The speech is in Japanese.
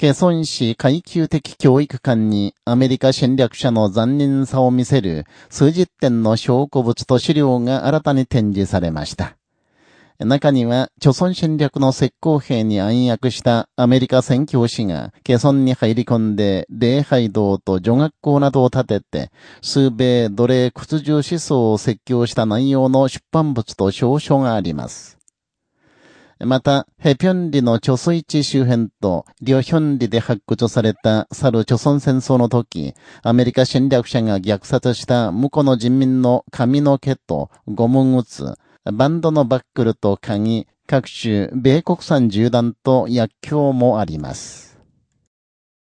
ケソン市階級的教育館にアメリカ戦略者の残忍さを見せる数十点の証拠物と資料が新たに展示されました。中には、貯村戦略の石膏兵に暗躍したアメリカ宣教師が、ケソンに入り込んで、礼拝堂と女学校などを建てて、数米奴隷屈辱思想を説教した内容の出版物と証書があります。また、ヘピョンリの貯水池周辺と、リョヒョンリで発掘された去る貯村戦争の時、アメリカ侵略者が虐殺した向こうの人民の髪の毛とゴム靴、バンドのバックルと鍵、各種米国産銃弾と薬莢もあります。